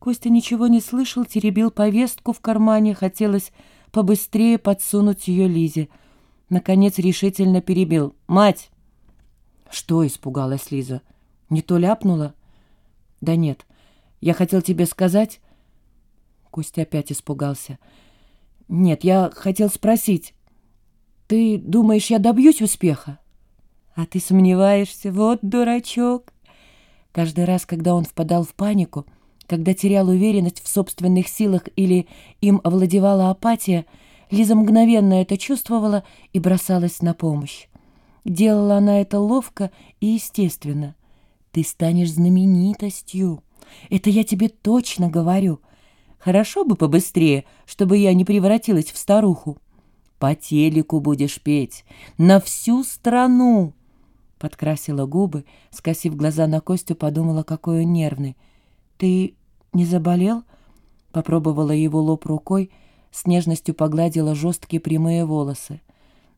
Костя ничего не слышал, теребил повестку в кармане, хотелось побыстрее подсунуть ее Лизе. Наконец решительно перебил. «Мать!» «Что?» — испугалась Лиза. «Не то ляпнула?» «Да нет, я хотел тебе сказать...» Костя опять испугался. «Нет, я хотел спросить. Ты думаешь, я добьюсь успеха?» «А ты сомневаешься? Вот дурачок!» Каждый раз, когда он впадал в панику, когда терял уверенность в собственных силах или им овладевала апатия, Лиза мгновенно это чувствовала и бросалась на помощь. Делала она это ловко и естественно. «Ты станешь знаменитостью. Это я тебе точно говорю. Хорошо бы побыстрее, чтобы я не превратилась в старуху. По телеку будешь петь. На всю страну!» Подкрасила губы, скосив глаза на Костю, подумала, какой он нервный. «Ты не заболел?» Попробовала его лоб рукой, с нежностью погладила жесткие прямые волосы.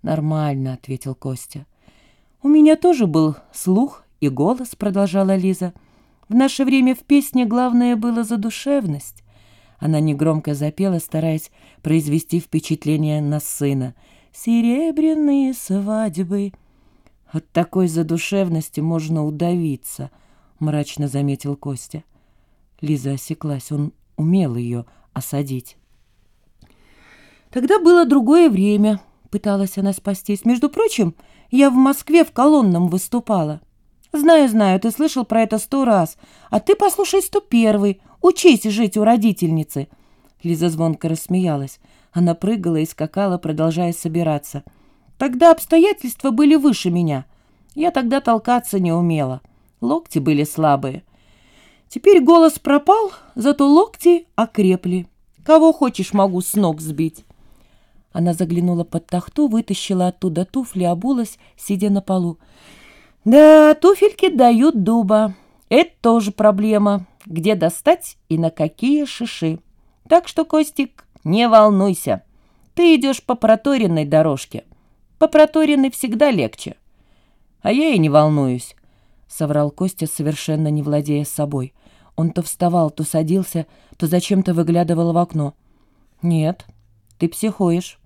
«Нормально», — ответил Костя. «У меня тоже был слух и голос», — продолжала Лиза. «В наше время в песне главное было задушевность». Она негромко запела, стараясь произвести впечатление на сына. «Серебряные свадьбы». От такой задушевности можно удавиться, мрачно заметил Костя. Лиза осеклась, он умел ее осадить. Тогда было другое время, пыталась она спастись. Между прочим, я в Москве в колонном выступала. Знаю, знаю, ты слышал про это сто раз. А ты послушай сто первый. Учись жить у родительницы. Лиза звонко рассмеялась. Она прыгала и скакала, продолжая собираться. Тогда обстоятельства были выше меня. Я тогда толкаться не умела. Локти были слабые. Теперь голос пропал, зато локти окрепли. Кого хочешь, могу с ног сбить. Она заглянула под тахту, вытащила оттуда туфли, обулась, сидя на полу. Да, туфельки дают дуба. Это тоже проблема. Где достать и на какие шиши. Так что, Костик, не волнуйся. Ты идешь по проторенной дорожке. По проторенной всегда легче. А я и не волнуюсь, — соврал Костя, совершенно не владея собой. Он то вставал, то садился, то зачем-то выглядывал в окно. Нет, ты психуешь.